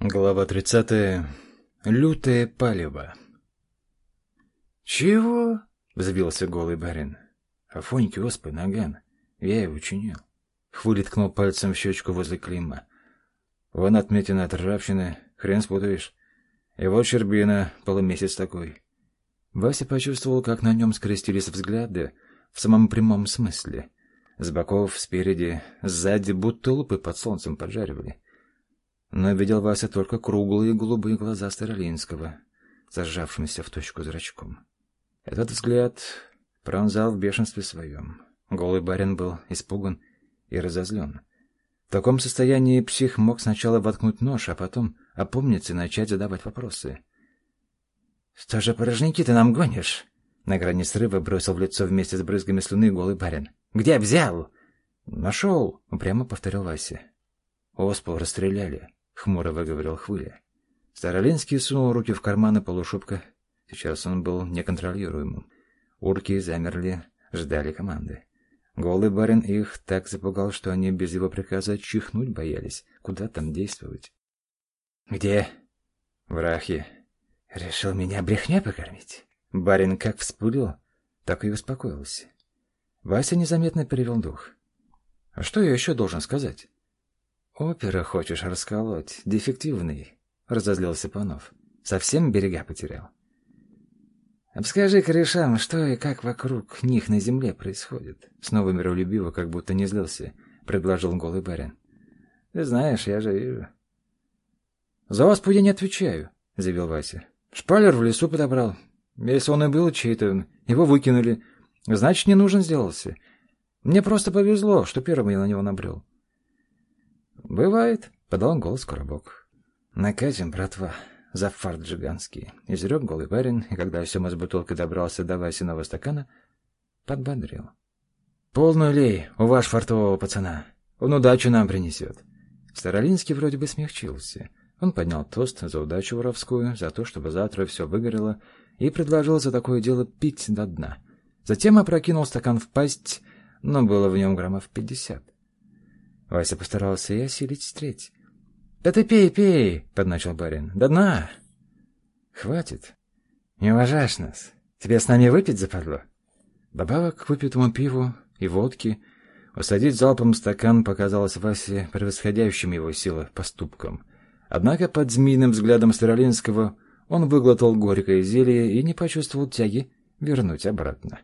Глава 30. Лютое палево. «Чего?» — взвился голый барин. «Афоньки, оспы, наган. Я его чинил». Хвыли ткнул пальцем в щечку возле клима. «Вон отметина от ржавчины, хрен спутаешь. И вот щербина, полумесяц такой». Вася почувствовал, как на нем скрестились взгляды в самом прямом смысле. С боков, спереди, сзади, будто лупы под солнцем поджаривали но видел Вася только круглые голубые глаза Старолинского, зажавшимися в точку зрачком. Этот взгляд пронзал в бешенстве своем. Голый барин был испуган и разозлен. В таком состоянии псих мог сначала воткнуть нож, а потом опомниться и начать задавать вопросы. — Что же порожники ты нам гонишь? На грани срыва бросил в лицо вместе с брызгами слюны голый барин. — Где взял? — Нашел, — упрямо повторил Вася. — Оспу расстреляли. — хмуро выговорил Хвыля. Старолинский сунул руки в карманы полушубка. Сейчас он был неконтролируемым. Урки замерли, ждали команды. Голый барин их так запугал, что они без его приказа чихнуть боялись. Куда там действовать? — Где? — В Рахе. — Решил меня брехня покормить? Барин как вспылил, так и успокоился. Вася незаметно перевел дух. — А что я еще должен сказать? «Опера хочешь расколоть, дефективный», — разозлился Панов. «Совсем берега потерял?» «Обскажи корешам, что и как вокруг них на земле происходит». Снова миролюбиво, как будто не злился, — предложил голый барин. «Ты знаешь, я же вижу». «За вас я не отвечаю», — заявил Вася. «Шпалер в лесу подобрал. Если он и был чей-то, его выкинули. Значит, не нужен сделался. Мне просто повезло, что первым я на него набрел». «Бывает», — подал голос коробок. «Накатим, братва, за фарт джиганский», — изрек голый парень, и когда Сема с бутылкой добрался до Васиного стакана, подбодрил. «Полную лей, у ваш фартового пацана. Он удачу нам принесет». Старолинский вроде бы смягчился. Он поднял тост за удачу воровскую, за то, чтобы завтра все выгорело, и предложил за такое дело пить до дна. Затем опрокинул стакан в пасть, но было в нем граммов пятьдесят. Вася постарался и осилить треть. — Да ты пей, пей, — подначил барин. — Да дна. — Хватит. Не уважаешь нас. Тебе с нами выпить западло? Добавок к выпитому пиву и водке усадить залпом стакан показалось Васе превосходящим его силы поступком. Однако под змеиным взглядом Старолинского он выглотал горькое зелье и не почувствовал тяги вернуть обратно.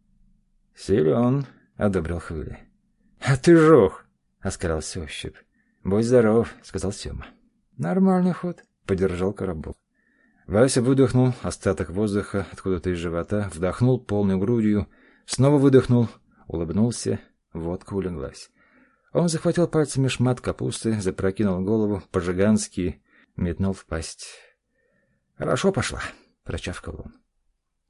— Силен, — одобрил Хвыли. — А ты жох! — оскалился ощупь. «Будь здоров», — сказал Сема. «Нормальный ход», — поддержал коробок. Вася выдохнул остаток воздуха откуда-то из живота, вдохнул полной грудью, снова выдохнул, улыбнулся, водка улеглась. Он захватил пальцами шмат капусты, запрокинул голову, по-жигански метнул в пасть. «Хорошо пошла», — прочавкал он.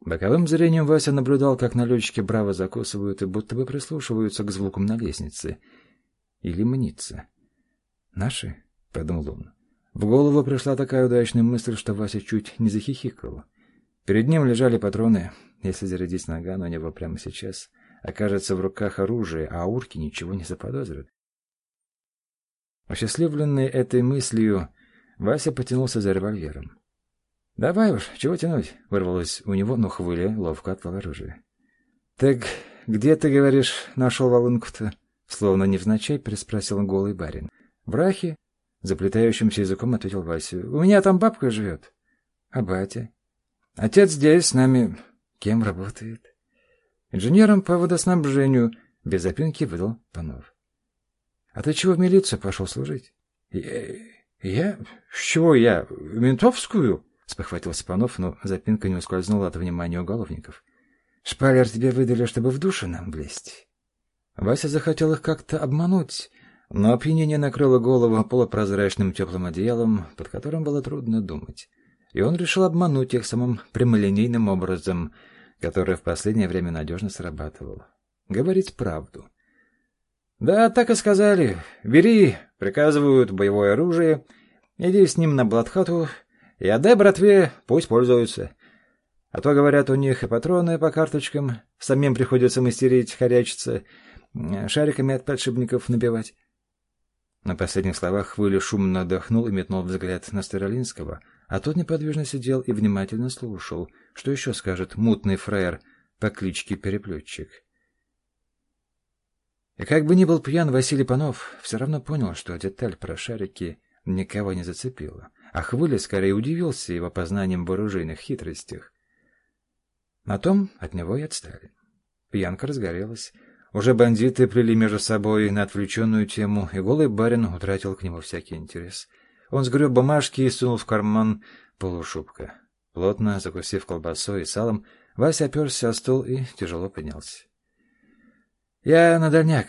Боковым зрением Вася наблюдал, как налетчики браво закусывают и будто бы прислушиваются к звукам на лестнице — или мнится? Наши? — подумал он. В голову пришла такая удачная мысль, что Вася чуть не захихикал. Перед ним лежали патроны. Если зарядить наган у него прямо сейчас, окажется в руках оружие, а урки ничего не заподозрят. Осчастливленный этой мыслью, Вася потянулся за револьвером. «Давай уж, чего тянуть?» — вырвалось у него, но хвыля ловко отвал оружие. «Так где, ты говоришь, нашел волынку-то?» Словно невзначай переспросил голый барин. «В Рахе?» Заплетающимся языком ответил Вася. «У меня там бабка живет». «А батя?» «Отец здесь с нами...» «Кем работает?» «Инженером по водоснабжению», — без запинки выдал Панов. «А ты чего в милицию пошел служить?» «Я... я? С чего я? Ментовскую?» — спохватился Панов, но запинка не ускользнула от внимания уголовников. «Шпалер тебе выдали, чтобы в душу нам влезть». Вася захотел их как-то обмануть, но опьянение накрыло голову полупрозрачным теплым одеялом, под которым было трудно думать. И он решил обмануть их самым прямолинейным образом, который в последнее время надежно срабатывал. Говорить правду. «Да, так и сказали. Бери, приказывают, боевое оружие, иди с ним на Бладхату и отдай братве, пусть пользуются. А то, говорят, у них и патроны по карточкам, самим приходится мастерить, хорячиться» шариками от подшипников набивать. На последних словах Хвыля шумно отдохнул и метнул взгляд на Старолинского, а тот неподвижно сидел и внимательно слушал, что еще скажет мутный фраер по кличке Переплетчик. И как бы ни был пьян Василий Панов, все равно понял, что деталь про шарики никого не зацепила, а Хвыля скорее удивился его познанием в оружейных хитростях. На том от него и отстали. Пьянка разгорелась, уже бандиты плели между собой на отвлеченную тему, и голый барин утратил к нему всякий интерес. Он сгреб бумажки и сунул в карман полушубка. Плотно закусив колбасой и салом, Вася оперся о стол и тяжело поднялся. — Я на дальняк.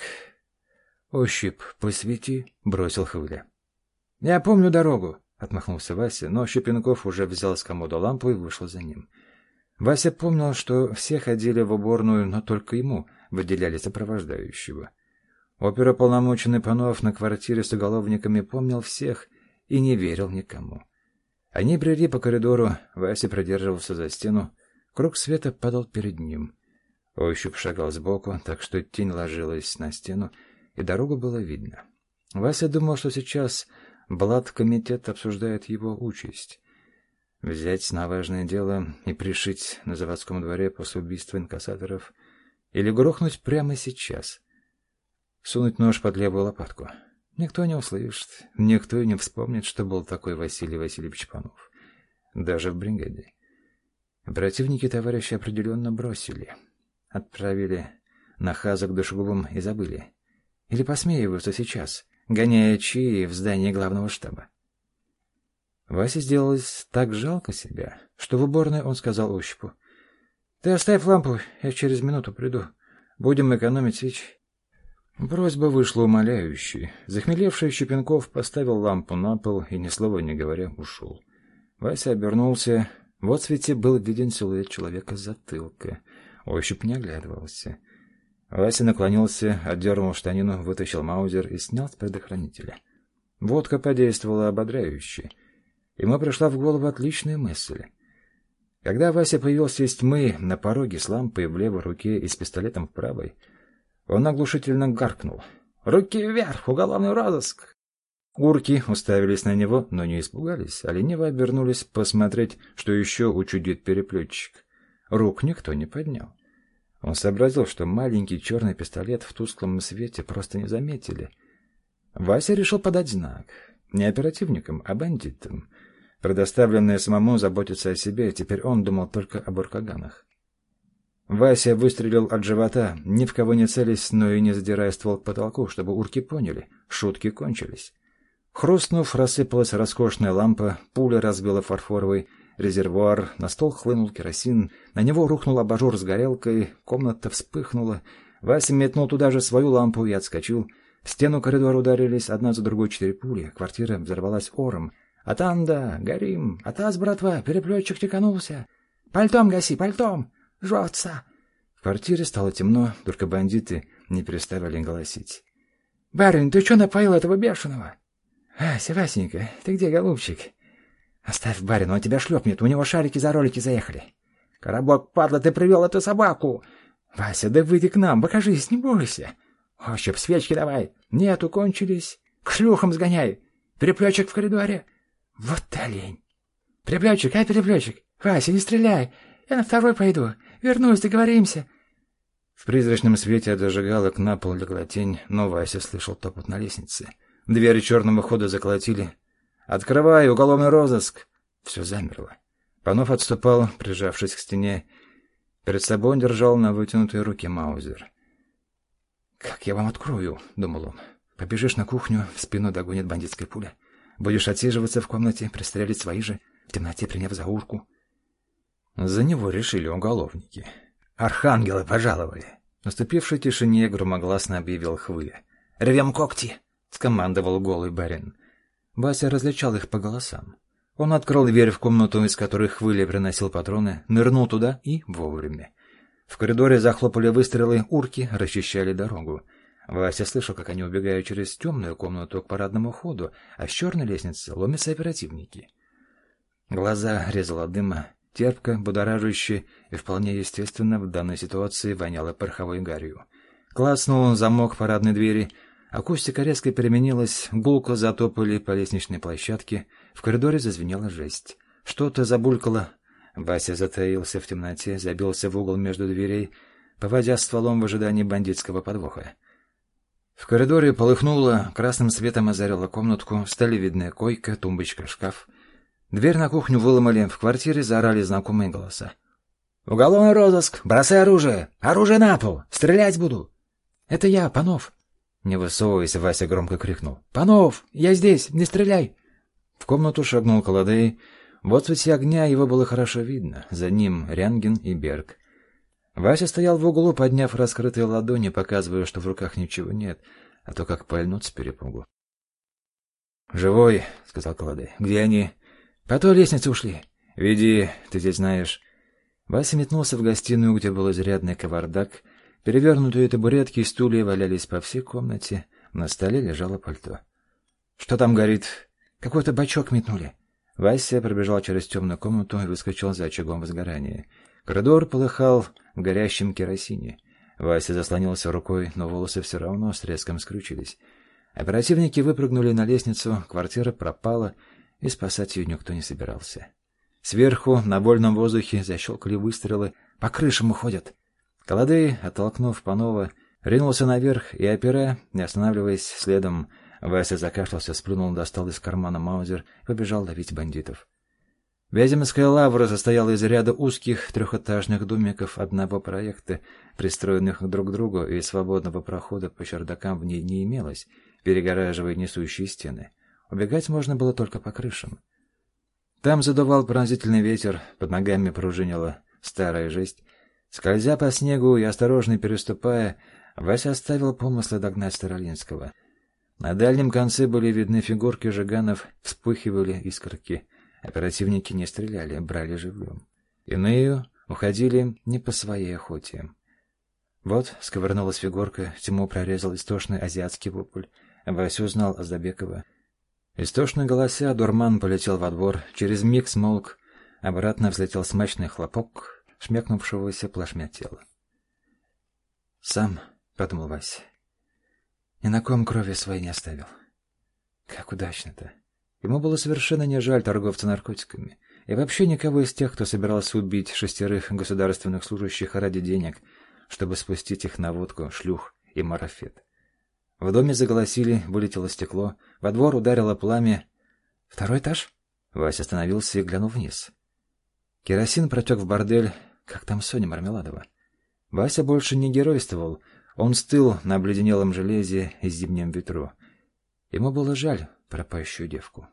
— Ощупь посвети, — бросил Хвыля. — Я помню дорогу, — отмахнулся Вася, но Щепенков уже взял с комода лампу и вышел за ним. Вася помнил, что все ходили в уборную, но только ему — выделяли сопровождающего. Оперополномоченный Панов на квартире с уголовниками помнил всех и не верил никому. Они брели по коридору, Вася продерживался за стену, круг света падал перед ним. Ощупь шагал сбоку, так что тень ложилась на стену, и дорогу было видно. Вася думал, что сейчас Блад-комитет обсуждает его участь. Взять на важное дело и пришить на заводском дворе после убийства инкассаторов — или грохнуть прямо сейчас. Сунуть нож под левую лопатку. Никто не услышит, никто и не вспомнит, что был такой Василий Васильевич Панов. Даже в бригаде. Противники товарища определенно бросили. Отправили на хаза к душегубам и забыли. Или посмеиваются сейчас, гоняя чаи в здании главного штаба. Васе сделалось так жалко себя, что в уборной он сказал Ощупу. Ты оставь лампу, я через минуту приду. Будем экономить свечи. Просьба вышла умоляющей. Захмелевший Щепенков поставил лампу на пол и, ни слова не говоря, ушел. Вася обернулся. В отсвете был виден силуэт человека с затылка. Ощупь не оглядывался. Вася наклонился, отдернул штанину, вытащил маузер и снял с предохранителя. Водка подействовала ободряюще. Ему пришла в голову отличная мысль. Когда Вася появился из тьмы на пороге с лампой в левой руке и с пистолетом в правой, он оглушительно гаркнул. «Руки вверх! Уголовный розыск!» Урки уставились на него, но не испугались, а лениво обернулись посмотреть, что еще учудит переплетчик. Рук никто не поднял. Он сообразил, что маленький черный пистолет в тусклом свете просто не заметили. Вася решил подать знак. Не оперативникам, а бандитам — Предоставленный самому заботиться о себе, теперь он думал только об уркаганах. Вася выстрелил от живота, ни в кого не целясь, но и не задирая ствол к потолку, чтобы урки поняли, шутки кончились. Хрустнув, рассыпалась роскошная лампа, пуля разбила фарфоровый резервуар, на стол хлынул керосин, на него рухнул абажур с горелкой, комната вспыхнула. Вася метнул туда же свою лампу и отскочил. В стену коридора ударились одна за другой четыре пули, квартира взорвалась ором. «Атанда! Горим! Атас, братва! Переплетчик теканулся! Пальтом гаси, пальтом! Жжется!» В квартире стало темно, только бандиты не переставали голосить. «Барин, ты что напоил этого бешеного?» «Ася, Васенька, ты где, голубчик?» «Оставь барин, он тебя шлепнет, у него шарики за ролики заехали». «Коробок, падла, ты привел эту собаку!» «Вася, да выйди к нам, покажись, не бойся!» «Ощупь, свечки давай!» «Нету, кончились!» «К шлюхам сгоняй!» «Переплетчик в коридоре!» Вот олень! Переплетчик, ай, переплетчик! Вася, не стреляй! Я на второй пойду. Вернусь, договоримся. В призрачном свете от зажигалок на пол легла тень, но Вася слышал топот на лестнице. Двери черного хода заколотили. «Открывай, уголовный розыск!» Все замерло. Панов отступал, прижавшись к стене. Перед собой он держал на вытянутой руке Маузер. «Как я вам открою?» — думал он. «Побежишь на кухню, в спину догонит бандитская пуля. Будешь отсиживаться в комнате, пристрелить свои же, в темноте приняв за урку. За него решили уголовники. Архангелы пожаловали. В наступившей тишине громогласно объявил Хвыля. «Рвем когти!» — скомандовал голый барин. Вася различал их по голосам. Он открыл дверь в комнату, из которой Хвыля приносил патроны, нырнул туда и вовремя. В коридоре захлопали выстрелы, урки расчищали дорогу. Вася слышал, как они убегают через темную комнату к парадному ходу, а с черной лестницы ломятся оперативники. Глаза резало дыма, терпко, будоражащее и вполне естественно в данной ситуации воняло пороховой гарью. Класснул замок парадной двери, Акустика резко переменилась, гулко затопали по лестничной площадке, в коридоре зазвенела жесть. Что-то забулькало. Вася затаился в темноте, забился в угол между дверей, поводя стволом в ожидании бандитского подвоха. В коридоре полыхнуло, красным светом озарила комнатку, стали видны койка, тумбочка, шкаф. Дверь на кухню выломали, в квартире заорали знакомые голоса. «Уголовный розыск! Бросай оружие! Оружие на пол! Стрелять буду!» «Это я, Панов!» Не высовываясь, Вася громко крикнул. «Панов! Я здесь! Не стреляй!» В комнату шагнул Колодей. В отцвете огня его было хорошо видно. За ним Рянгин и Берг. Вася стоял в углу, подняв раскрытые ладони, показывая, что в руках ничего нет, а то как пальнут с перепугу. «Живой», — сказал Колодей. «Где они?» «По той лестнице ушли». «Веди, ты здесь знаешь». Вася метнулся в гостиную, где был изрядный кавардак. Перевернутые табуретки и стулья валялись по всей комнате. На столе лежало пальто. «Что там горит?» «Какой-то бачок метнули». Вася пробежал через темную комнату и выскочил за очагом возгорания. Коридор полыхал в горящем керосине. Вася заслонился рукой, но волосы все равно с треском скрючились. Оперативники выпрыгнули на лестницу, квартира пропала, и спасать ее никто не собирался. Сверху, на вольном воздухе, защелкали выстрелы. «По крышам уходят!» Колодей, оттолкнув Панова, ринулся наверх и, опера, не останавливаясь следом, Вася закашлялся, сплюнул, достал из кармана маузер и побежал ловить бандитов. Вяземская лавра состояла из ряда узких трехэтажных домиков одного проекта, пристроенных друг к другу, и свободного прохода по чердакам в ней не имелось, перегораживая несущие стены. Убегать можно было только по крышам. Там задувал пронзительный ветер, под ногами пружинила старая жесть. Скользя по снегу и осторожно переступая, Вася оставил помыслы догнать Старолинского. На дальнем конце были видны фигурки жиганов, вспыхивали искорки — Оперативники не стреляли, брали живым. Иные уходили не по своей охоте. Вот сковырнулась фигурка, тьму прорезал истошный азиатский вопль. Вася узнал Азабекова. Истошно голося, дурман полетел во двор, через миг смолк, обратно взлетел смачный хлопок шмякнувшегося плашмя тела. «Сам», — подумал Вася, — «ни на ком крови своей не оставил. Как удачно-то!» Ему было совершенно не жаль торговца наркотиками. И вообще никого из тех, кто собирался убить шестерых государственных служащих ради денег, чтобы спустить их на водку, шлюх и марафет. В доме заголосили, вылетело стекло, во двор ударило пламя. «Второй этаж?» Вася остановился и глянул вниз. Керосин протек в бордель, как там Соня Мармеладова. Вася больше не геройствовал, он стыл на обледенелом железе и зимнем ветру. Ему было жаль пропащую девку.